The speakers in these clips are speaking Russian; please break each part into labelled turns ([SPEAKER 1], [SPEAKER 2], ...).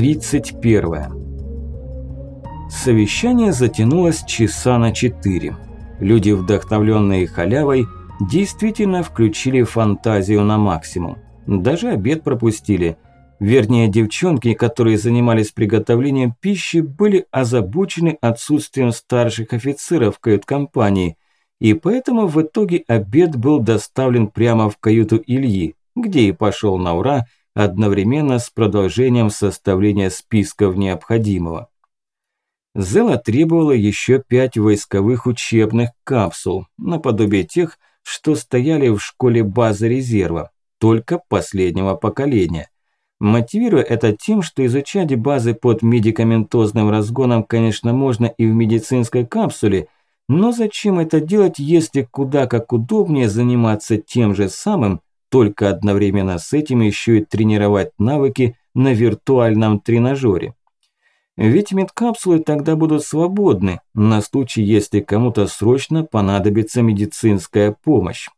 [SPEAKER 1] Глава 31 Совещание затянулось часа на четыре. Люди, вдохновленные халявой, действительно включили фантазию на максимум. Даже обед пропустили. Вернее, девчонки, которые занимались приготовлением пищи, были озабочены отсутствием старших офицеров кают-компании, и поэтому в итоге обед был доставлен прямо в каюту Ильи, где и пошел на ура – одновременно с продолжением составления списков необходимого. Зела требовала еще пять войсковых учебных капсул, наподобие тех, что стояли в школе базы резерва, только последнего поколения. Мотивируя это тем, что изучать базы под медикаментозным разгоном, конечно, можно и в медицинской капсуле, но зачем это делать, если куда как удобнее заниматься тем же самым, только одновременно с этим еще и тренировать навыки на виртуальном тренажере. Ведь медкапсулы тогда будут свободны на случай, если кому-то срочно понадобится медицинская помощь.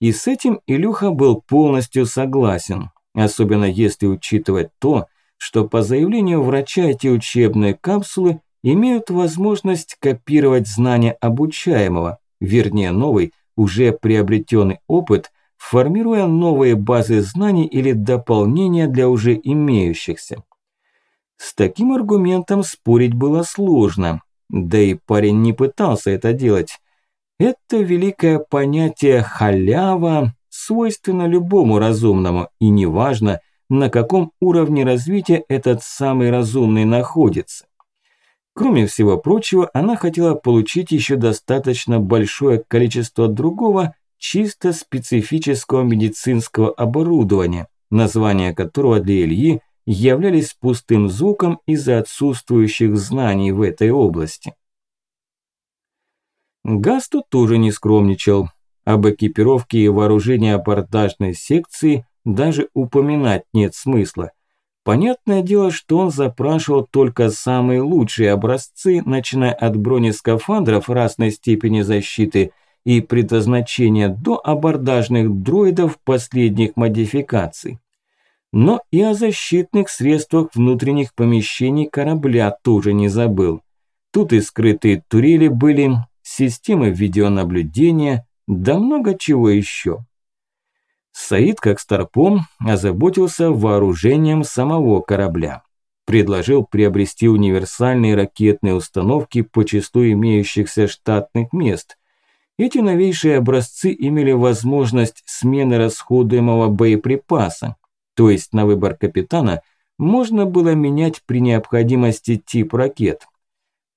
[SPEAKER 1] И с этим Илюха был полностью согласен, особенно если учитывать то, что по заявлению врача эти учебные капсулы имеют возможность копировать знания обучаемого, вернее новый, уже приобретенный опыт формируя новые базы знаний или дополнения для уже имеющихся. С таким аргументом спорить было сложно, да и парень не пытался это делать. Это великое понятие «халява» свойственно любому разумному, и неважно, на каком уровне развития этот самый разумный находится. Кроме всего прочего, она хотела получить еще достаточно большое количество другого, чисто специфического медицинского оборудования, названия которого для Ильи являлись пустым звуком из-за отсутствующих знаний в этой области. Гасту тоже не скромничал. Об экипировке и вооружении абордажной секции даже упоминать нет смысла. Понятное дело, что он запрашивал только самые лучшие образцы, начиная от бронескафандров разной степени защиты – и предназначения до абордажных дроидов последних модификаций. Но и о защитных средствах внутренних помещений корабля тоже не забыл. Тут и скрытые турели были, системы видеонаблюдения, да много чего еще. Саид, как старпом, озаботился вооружением самого корабля. Предложил приобрести универсальные ракетные установки по числу имеющихся штатных мест, эти новейшие образцы имели возможность смены расходуемого боеприпаса, то есть на выбор капитана можно было менять при необходимости тип ракет.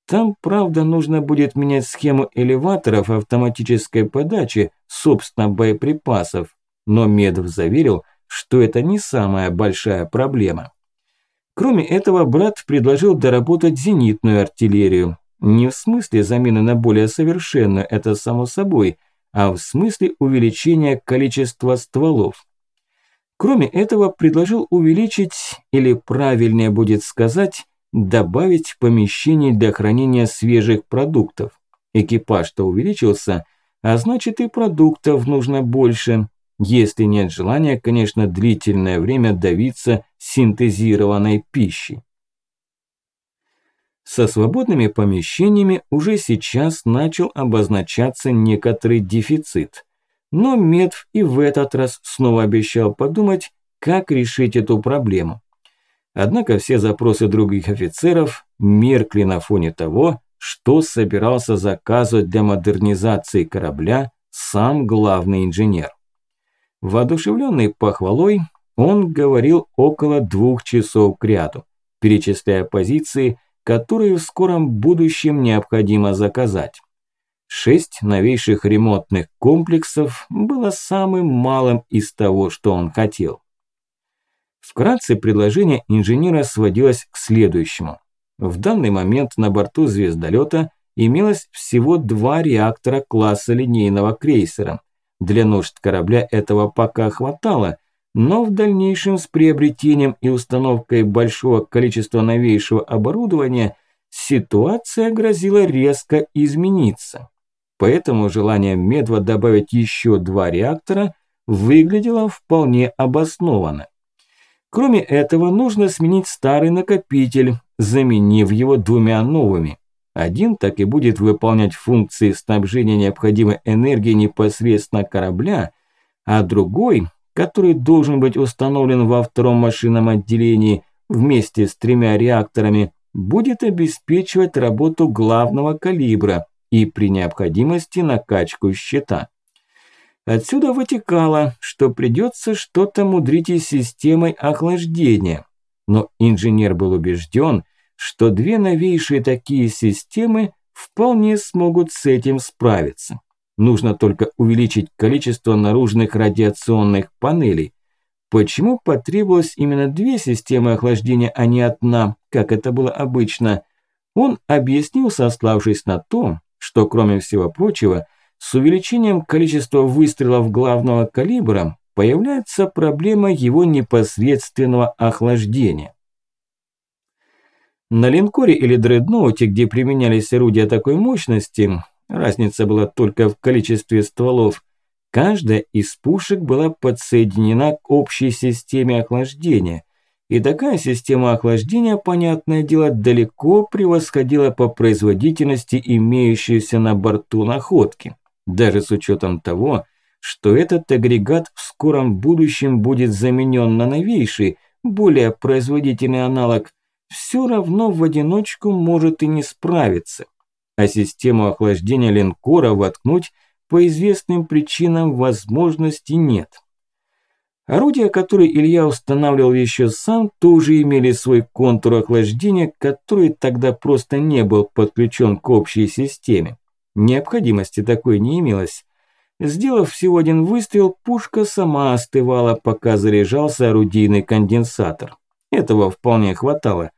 [SPEAKER 1] Там, правда, нужно будет менять схему элеваторов автоматической подачи, собственно, боеприпасов, но Медов заверил, что это не самая большая проблема. Кроме этого, брат предложил доработать зенитную артиллерию, не в смысле замены на более совершенную, это само собой, а в смысле увеличения количества стволов. Кроме этого, предложил увеличить, или правильнее будет сказать, добавить помещений для хранения свежих продуктов. Экипаж-то увеличился, а значит и продуктов нужно больше, если нет желания, конечно, длительное время давиться синтезированной пищей. Со свободными помещениями уже сейчас начал обозначаться некоторый дефицит. Но Медв и в этот раз снова обещал подумать, как решить эту проблему. Однако все запросы других офицеров меркли на фоне того, что собирался заказывать для модернизации корабля сам главный инженер. Воодушевленный похвалой, он говорил около двух часов к ряду, перечисляя позиции, которые в скором будущем необходимо заказать. Шесть новейших ремонтных комплексов было самым малым из того, что он хотел. Вкратце предложение инженера сводилось к следующему. В данный момент на борту звездолета имелось всего два реактора класса линейного крейсера. Для нужд корабля этого пока хватало, но в дальнейшем с приобретением и установкой большого количества новейшего оборудования ситуация грозила резко измениться. Поэтому желание Медва добавить еще два реактора выглядело вполне обоснованно. Кроме этого, нужно сменить старый накопитель, заменив его двумя новыми. Один так и будет выполнять функции снабжения необходимой энергией непосредственно корабля, а другой, который должен быть установлен во втором машинном отделении вместе с тремя реакторами, будет обеспечивать работу главного калибра и при необходимости накачку счета. Отсюда вытекало, что придется что-то мудрить и системой охлаждения. Но инженер был убежден, что две новейшие такие системы вполне смогут с этим справиться. Нужно только увеличить количество наружных радиационных панелей. Почему потребовалось именно две системы охлаждения, а не одна, как это было обычно? Он объяснил, сославшись на то, что, кроме всего прочего, с увеличением количества выстрелов главного калибра появляется проблема его непосредственного охлаждения. На линкоре или дредноуте, где применялись орудия такой мощности, разница была только в количестве стволов, каждая из пушек была подсоединена к общей системе охлаждения. И такая система охлаждения, понятное дело, далеко превосходила по производительности имеющуюся на борту находки даже с учетом того, что этот агрегат в скором будущем будет заменен на новейший, более производительный аналог, все равно в одиночку может и не справиться. А систему охлаждения линкора воткнуть по известным причинам возможности нет. Орудия, которые Илья устанавливал еще сам, тоже имели свой контур охлаждения, который тогда просто не был подключен к общей системе. Необходимости такой не имелось. Сделав всего один выстрел, пушка сама остывала, пока заряжался орудийный конденсатор. Этого вполне хватало.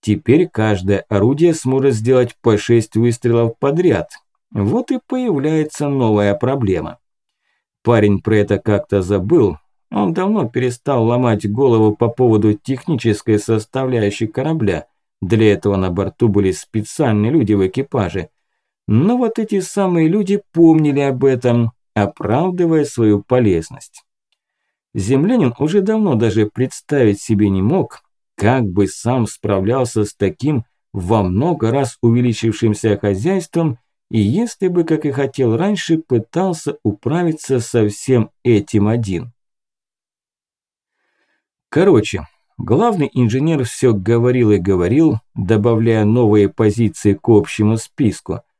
[SPEAKER 1] Теперь каждое орудие сможет сделать по 6 выстрелов подряд. Вот и появляется новая проблема. Парень про это как-то забыл. Он давно перестал ломать голову по поводу технической составляющей корабля. Для этого на борту были специальные люди в экипаже – но вот эти самые люди помнили об этом, оправдывая свою полезность. Землянин уже давно даже представить себе не мог, как бы сам справлялся с таким во много раз увеличившимся хозяйством, и если бы, как и хотел раньше, пытался управиться со всем этим один. Короче, главный инженер все говорил и говорил, добавляя новые позиции к общему списку –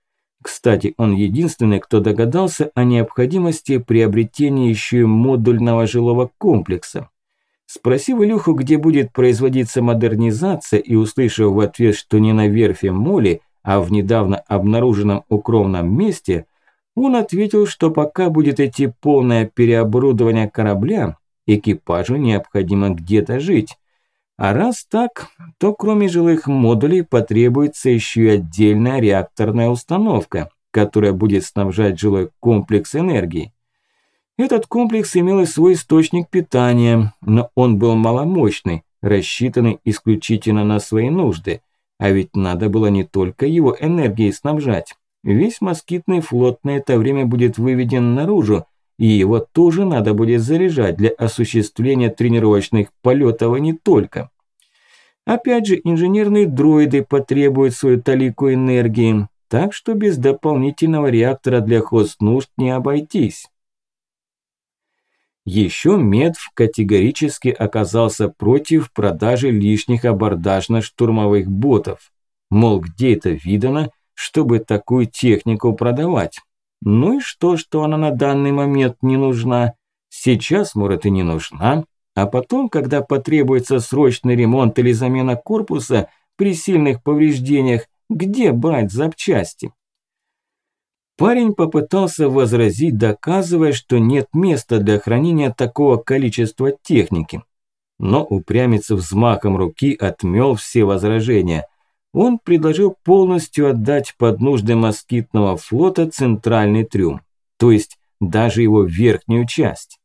[SPEAKER 1] кстати, он единственный, кто догадался о необходимости приобретения еще и модульного жилого комплекса. Спросив Илюху, где будет производиться модернизация, и услышав в ответ, что не на верфи Моли, а в недавно обнаруженном укромном месте, он ответил, что пока будет идти полное переоборудование корабля, экипажу необходимо где-то жить. А раз так, то кроме жилых модулей потребуется еще и отдельная реакторная установка, которая будет снабжать жилой комплекс энергией. Этот комплекс имел и свой источник питания, но он был маломощный, рассчитанный исключительно на свои нужды. А ведь надо было не только его энергией снабжать. Весь москитный флот на это время будет выведен наружу, и его тоже надо будет заряжать для осуществления тренировочных полетов, а не только. Опять же, инженерные дроиды потребуют свою талику энергии, так что без дополнительного реактора для хостнужд не обойтись. Еще Медв категорически оказался против продажи лишних абордажно-штурмовых ботов. Мол, где это видано, чтобы такую технику продавать? Ну и что, что она на данный момент не нужна? Сейчас, может, и не нужна, а потом, когда потребуется срочный ремонт или замена корпуса при сильных повреждениях, где брать запчасти? Парень попытался возразить, доказывая, что нет места для хранения такого количества техники. Но упрямец взмахом руки отмел все возражения он предложил полностью отдать под нужды москитного флота центральный трюм, то есть даже его верхнюю часть.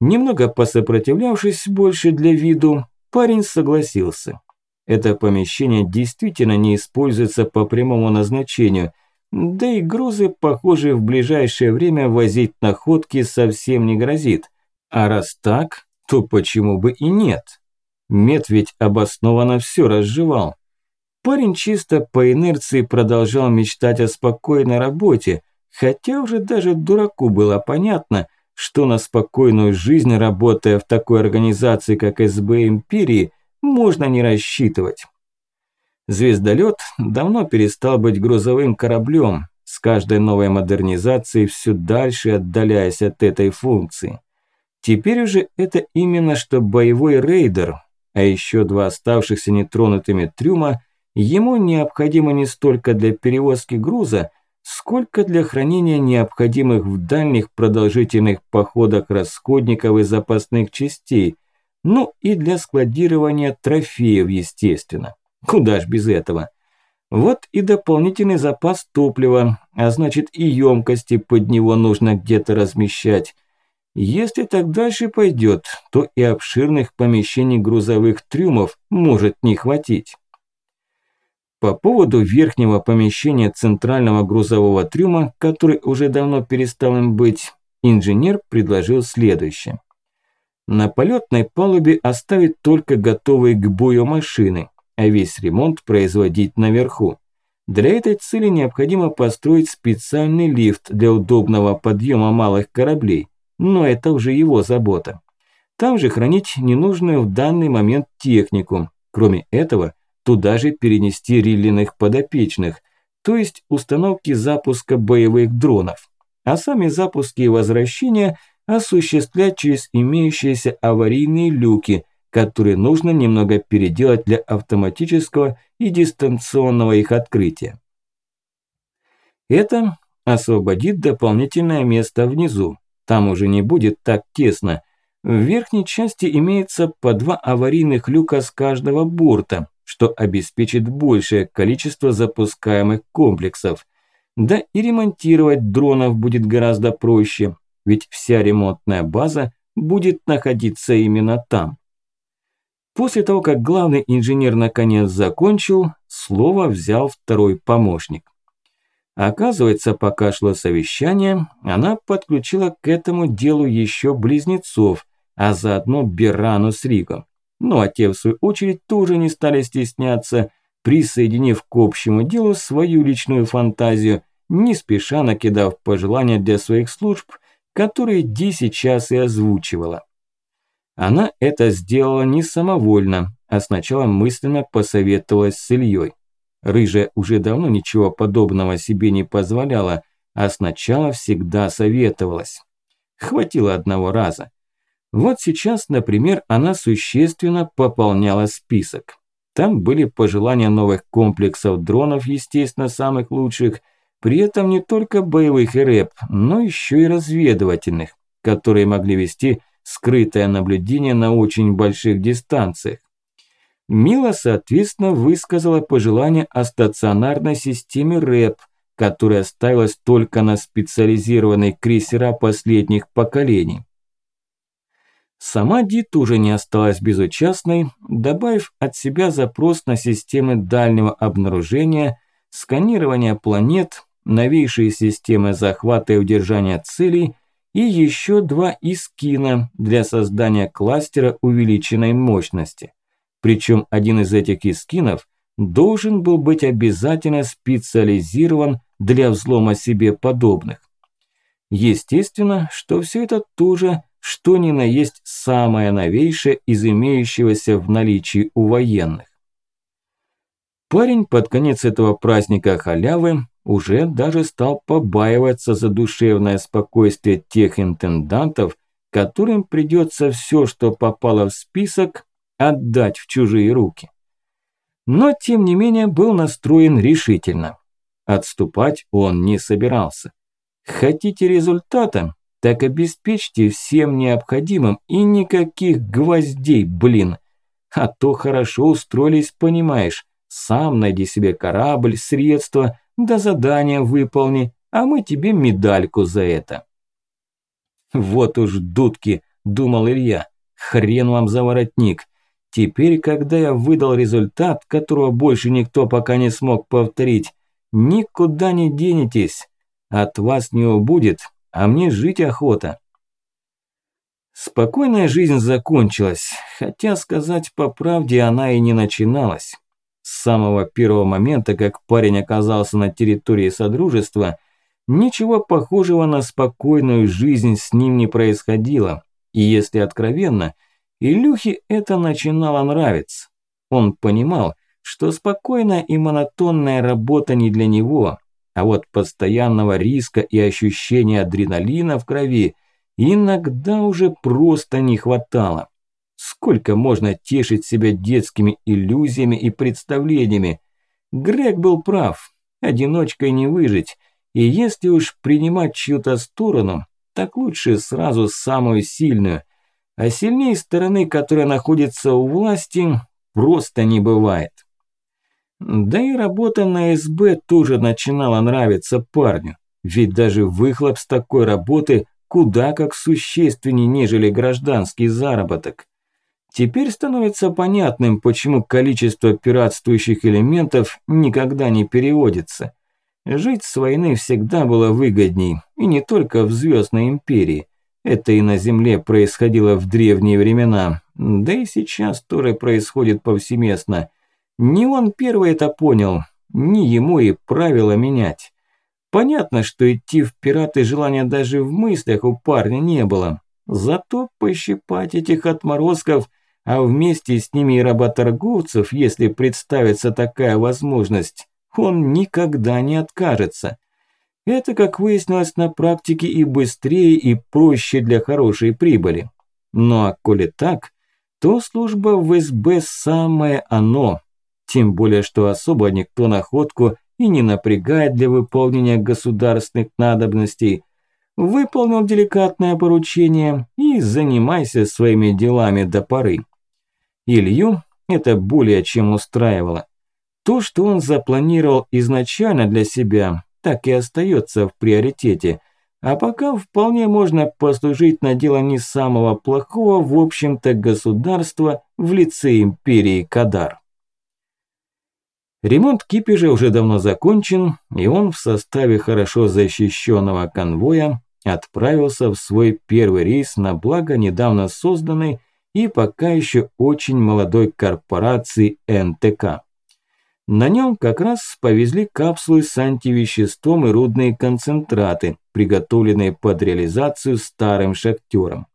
[SPEAKER 1] Немного посопротивлявшись больше для виду, парень согласился. Это помещение действительно не используется по прямому назначению, да и грузы, похоже, в ближайшее время возить находки совсем не грозит. А раз так, то почему бы и нет? Мед ведь обоснованно все разжевал. Парень чисто по инерции продолжал мечтать о спокойной работе, хотя уже даже дураку было понятно, что на спокойную жизнь, работая в такой организации, как СБ Империи, можно не рассчитывать. Звездолет давно перестал быть грузовым кораблем, с каждой новой модернизацией все дальше отдаляясь от этой функции. Теперь уже это именно что боевой рейдер, а еще два оставшихся нетронутыми трюма ему необходимо не столько для перевозки груза, сколько для хранения необходимых в дальних продолжительных походах расходников и запасных частей, ну и для складирования трофеев, естественно. Куда ж без этого? Вот и дополнительный запас топлива, а значит и емкости под него нужно где-то размещать. Если так дальше пойдет, то и обширных помещений грузовых трюмов может не хватить. По поводу верхнего помещения центрального грузового трюма, который уже давно перестал им быть, инженер предложил следующее. На полетной палубе оставить только готовые к бою машины, а весь ремонт производить наверху. Для этой цели необходимо построить специальный лифт для удобного подъема малых кораблей, но это уже его забота. Там же хранить ненужную в данный момент технику. Кроме этого, туда же перенести риллиных подопечных, то есть установки запуска боевых дронов. А сами запуски и возвращения осуществлять через имеющиеся аварийные люки, которые нужно немного переделать для автоматического и дистанционного их открытия. Это освободит дополнительное место внизу. Там уже не будет так тесно. В верхней части имеется по два аварийных люка с каждого борта, что обеспечит большее количество запускаемых комплексов. Да и ремонтировать дронов будет гораздо проще, ведь вся ремонтная база будет находиться именно там. После того, как главный инженер наконец закончил, слово взял второй помощник. Оказывается, пока шло совещание, она подключила к этому делу еще близнецов, а заодно Берану с Ригом. Ну а те, в свою очередь, тоже не стали стесняться, присоединив к общему делу свою личную фантазию, не спеша накидав пожелания для своих служб, которые Ди сейчас и озвучивала. Она это сделала не самовольно, а сначала мысленно посоветовалась с Ильей. Рыжая уже давно ничего подобного себе не позволяла, а сначала всегда советовалась. Хватило одного раза. Вот сейчас, например, она существенно пополняла список. Там были пожелания новых комплексов дронов, естественно, самых лучших, при этом не только боевых и рэп, но еще и разведывательных, которые могли вести скрытое наблюдение на очень больших дистанциях. Мила, соответственно, высказала пожелание о стационарной системе рэп, которая ставилась только на специализированные крейсера последних поколений. Сама Ди тоже не осталась безучастной, добавив от себя запрос на системы дальнего обнаружения, сканирования планет, новейшие системы захвата и удержания целей и еще два искина для создания кластера увеличенной мощности. Причем один из этих искинов должен был быть обязательно специализирован для взлома себе подобных. Естественно, что все это тоже что ни на есть самое новейшее из имеющегося в наличии у военных. Парень под конец этого праздника халявы уже даже стал побаиваться за душевное спокойствие тех интендантов, которым придется все, что попало в список, отдать в чужие руки. Но, тем не менее, был настроен решительно. Отступать он не собирался. Хотите результата? так обеспечьте всем необходимым и никаких гвоздей, блин. А то хорошо устроились, понимаешь. Сам найди себе корабль, средства, да задание выполни, а мы тебе медальку за это. Вот уж дудки, думал Илья, хрен вам за воротник. Теперь, когда я выдал результат, которого больше никто пока не смог повторить, никуда не денетесь. От вас не убудет, а мне жить охота. Спокойная жизнь закончилась, хотя сказать по правде она и не начиналась. С самого первого момента, как парень оказался на территории Содружества, ничего похожего на спокойную жизнь с ним не происходило. И если откровенно, Илюхе это начинало нравиться. Он понимал, что спокойная и монотонная работа не для него, а вот постоянного риска и ощущения адреналина в крови иногда уже просто не хватало. Сколько можно тешить себя детскими иллюзиями и представлениями? Грег был прав, одиночкой не выжить, и если уж принимать чью-то сторону, так лучше сразу самую сильную, а сильнее стороны, которая находится у власти, просто не бывает. Да и работа на СБ тоже начинала нравиться парню, ведь даже выхлоп с такой работы куда как существеннее, нежели гражданский заработок. Теперь становится понятным, почему количество пиратствующих элементов никогда не переводится. Жить с войны всегда было выгодней, и не только в Звездной Империи. Это и на Земле происходило в древние времена, да и сейчас тоже происходит повсеместно. Не он первый это понял, не ему и правила менять. Понятно, что идти в пираты желания даже в мыслях у парня не было. Зато пощипать этих отморозков, а вместе с ними и работорговцев, если представится такая возможность, он никогда не откажется. Это, как выяснилось на практике, и быстрее, и проще для хорошей прибыли. Ну а коли так, то служба в СБ самое оно. Тем более, что особо никто находку и не напрягает для выполнения государственных надобностей. Выполнил деликатное поручение и занимайся своими делами до поры. Илью это более чем устраивало. То, что он запланировал изначально для себя, так и остается в приоритете. А пока вполне можно послужить на дело не самого плохого, в общем-то, государства в лице империи Кадар. Ремонт кипежа уже давно закончен, и он в составе хорошо защищенного конвоя отправился в свой первый рейс на благо недавно созданной и пока еще очень молодой корпорации НТК. На нем как раз повезли капсулы с антивеществом и рудные концентраты, приготовленные под реализацию старым шахтером.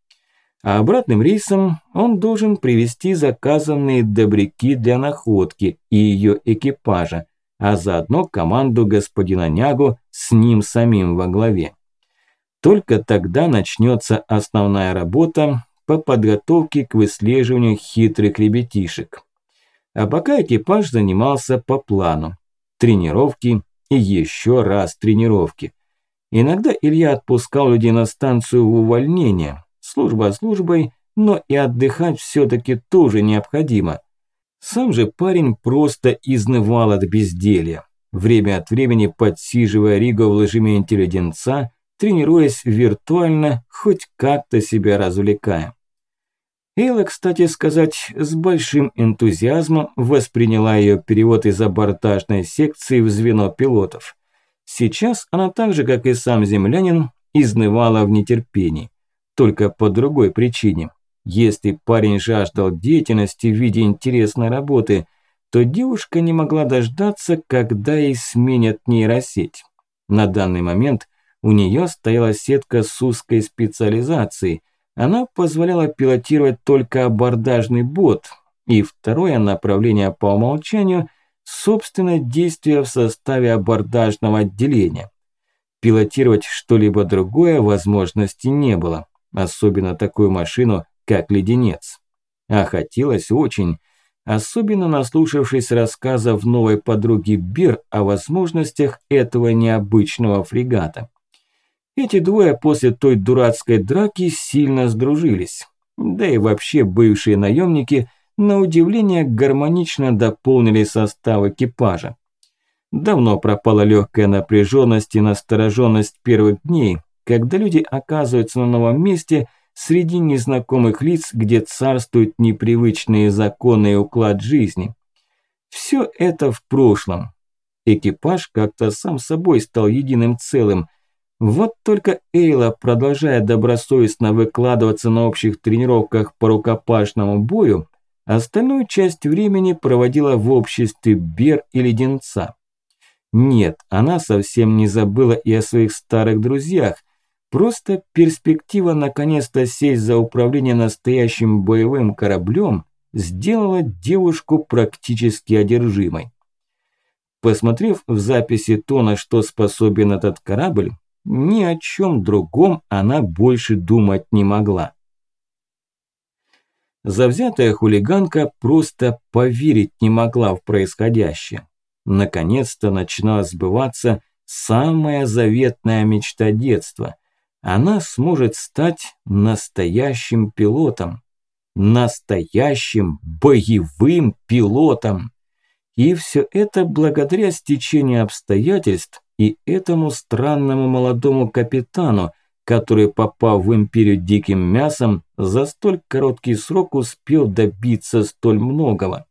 [SPEAKER 1] А обратным рейсом он должен привезти заказанные добряки для находки и ее экипажа, а заодно команду господина Нягу с ним самим во главе. Только тогда начнется основная работа по подготовке к выслеживанию хитрых ребятишек. А пока экипаж занимался по плану. Тренировки и еще раз тренировки. Иногда Илья отпускал людей на станцию в увольнение. Служба службой, но и отдыхать все-таки тоже необходимо. Сам же парень просто изнывал от безделья. Время от времени подсиживая Ригу в ложементе леденца, тренируясь виртуально, хоть как-то себя развлекая. Эйла, кстати сказать, с большим энтузиазмом восприняла ее перевод из абортажной секции в звено пилотов. Сейчас она так же, как и сам землянин, изнывала в нетерпении. Только по другой причине. Если парень жаждал деятельности в виде интересной работы, то девушка не могла дождаться, когда ей сменят нейросеть. На данный момент у нее стояла сетка с узкой специализацией, она позволяла пилотировать только абордажный бот, и второе направление по умолчанию – собственное действие в составе абордажного отделения. Пилотировать что-либо другое возможности не было, особенно такую машину, как «Леденец». А хотелось очень, особенно наслушавшись рассказов новой подруги Бир о возможностях этого необычного фрегата. Эти двое после той дурацкой драки сильно сдружились. Да и вообще бывшие наемники, на удивление, гармонично дополнили состав экипажа. Давно пропала легкая напряженность и настороженность первых дней, когда люди оказываются на новом месте среди незнакомых лиц, где царствуют непривычные законы и уклад жизни. Все это в прошлом. Экипаж как-то сам собой стал единым целым – Вот только Эйла, продолжая добросовестно выкладываться на общих тренировках по рукопашному бою, остальную часть времени проводила в обществе Бер и Леденца. Нет, она совсем не забыла и о своих старых друзьях, просто перспектива наконец-то сесть за управление настоящим боевым кораблем сделала девушку практически одержимой. Посмотрев в записи то, на что способен этот корабль, ни о чем другом она больше думать не могла. Завзятая хулиганка просто поверить не могла в происходящее. Наконец-то начинала сбываться самая заветная мечта детства. Она сможет стать настоящим пилотом. Настоящим боевым пилотом. И все это благодаря стечению обстоятельств и этому странному молодому капитану, который, попав в империю диким мясом, за столь короткий срок успел добиться столь многого.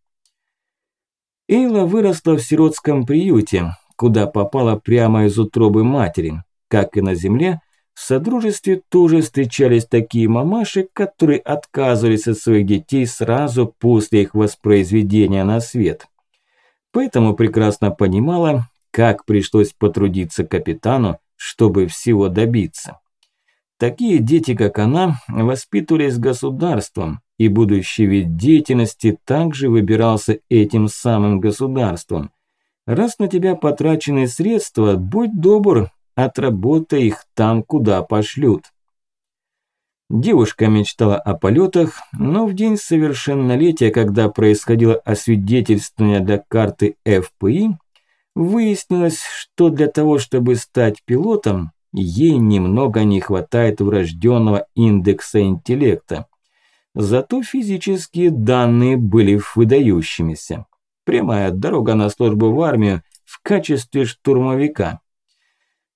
[SPEAKER 1] Эйла выросла в сиротском приюте, куда попала прямо из утробы матери. Как и на земле, в Содружестве тоже встречались такие мамаши, которые отказывались от своих детей сразу после их воспроизведения на свет. Поэтому прекрасно понимала, как пришлось потрудиться капитану, чтобы всего добиться. Такие дети, как она, воспитывались государством, и будущий вид деятельности также выбирался этим самым государством. Раз на тебя потрачены средства, будь добр, отработай их там, куда пошлют. Девушка мечтала о полетах, но в день совершеннолетия, когда происходило освидетельствование для карты ФПИ, Выяснилось, что для того, чтобы стать пилотом, ей немного не хватает врожденного индекса интеллекта. Зато физические данные были выдающимися. Прямая дорога на службу в армию в качестве штурмовика.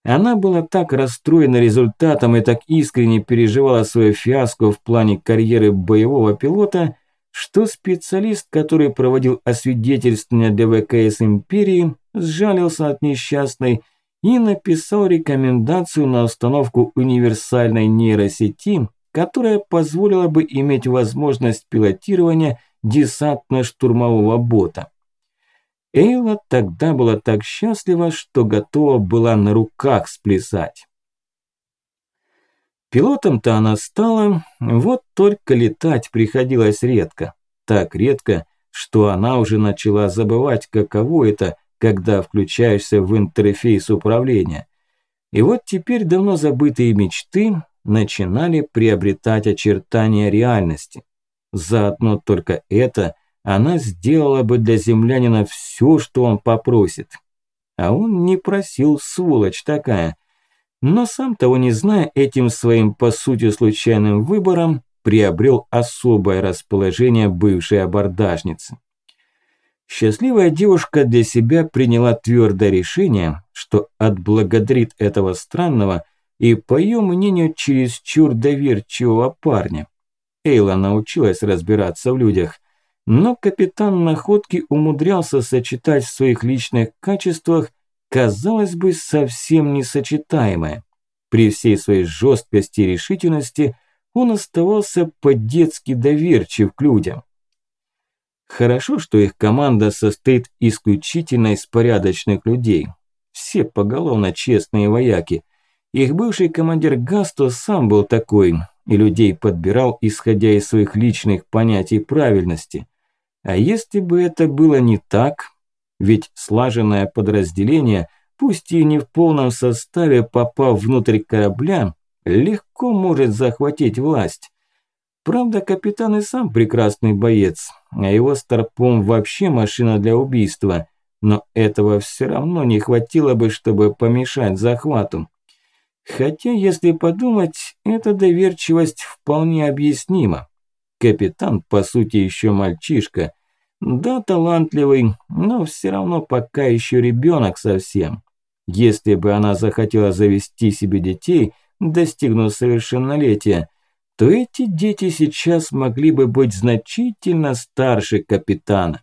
[SPEAKER 1] Она была так расстроена результатом и так искренне переживала свою фиаско в плане карьеры боевого пилота, что специалист, который проводил освидетельствование для ВКС Империи, сжалился от несчастной и написал рекомендацию на установку универсальной нейросети, которая позволила бы иметь возможность пилотирования десантно-штурмового бота. Эйла тогда была так счастлива, что готова была на руках сплясать. Пилотом-то она стала, вот только летать приходилось редко. Так редко, что она уже начала забывать, каково это когда включаешься в интерфейс управления. И вот теперь давно забытые мечты начинали приобретать очертания реальности. Заодно только это она сделала бы для землянина все, что он попросит. А он не просил, сволочь такая. Но сам того не зная, этим своим по сути случайным выбором приобрел особое расположение бывшей абордажницы. Счастливая девушка для себя приняла твердое решение, что отблагодарит этого странного и, по ее мнению, чересчур доверчивого парня. Эйла научилась разбираться в людях, но капитан находки умудрялся сочетать в своих личных качествах, казалось бы, совсем несочетаемое. При всей своей жесткости и решительности он оставался по-детски доверчив к людям. Хорошо, что их команда состоит исключительно из порядочных людей. Все поголовно честные вояки. Их бывший командир Гасто сам был такой, и людей подбирал, исходя из своих личных понятий правильности. А если бы это было не так, ведь слаженное подразделение, пусть и не в полном составе, попав внутрь корабля, легко может захватить власть. Правда, капитан и сам прекрасный боец, а его старпом вообще машина для убийства, но этого все равно не хватило бы, чтобы помешать захвату. Хотя, если подумать, эта доверчивость вполне объяснима. Капитан, по сути, еще мальчишка. Да, талантливый, но все равно пока еще ребенок совсем. Если бы она захотела завести себе детей, достигнув совершеннолетия – то эти дети сейчас могли бы быть значительно старше капитана.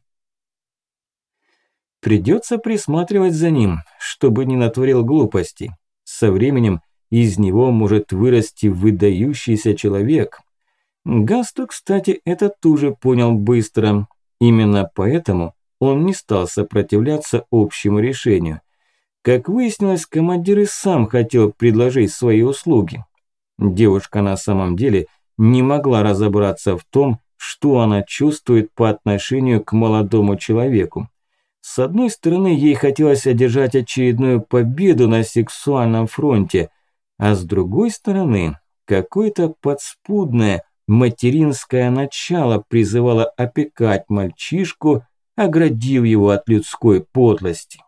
[SPEAKER 1] Придется присматривать за ним, чтобы не натворил глупостей. Со временем из него может вырасти выдающийся человек. Гасту, кстати, это тоже понял быстро. Именно поэтому он не стал сопротивляться общему решению. Как выяснилось, командир и сам хотел предложить свои услуги. Девушка на самом деле не могла разобраться в том, что она чувствует по отношению к молодому человеку. С одной стороны, ей хотелось одержать очередную победу на сексуальном фронте, а с другой стороны, какое-то подспудное материнское начало призывало опекать мальчишку, оградив его от людской подлости.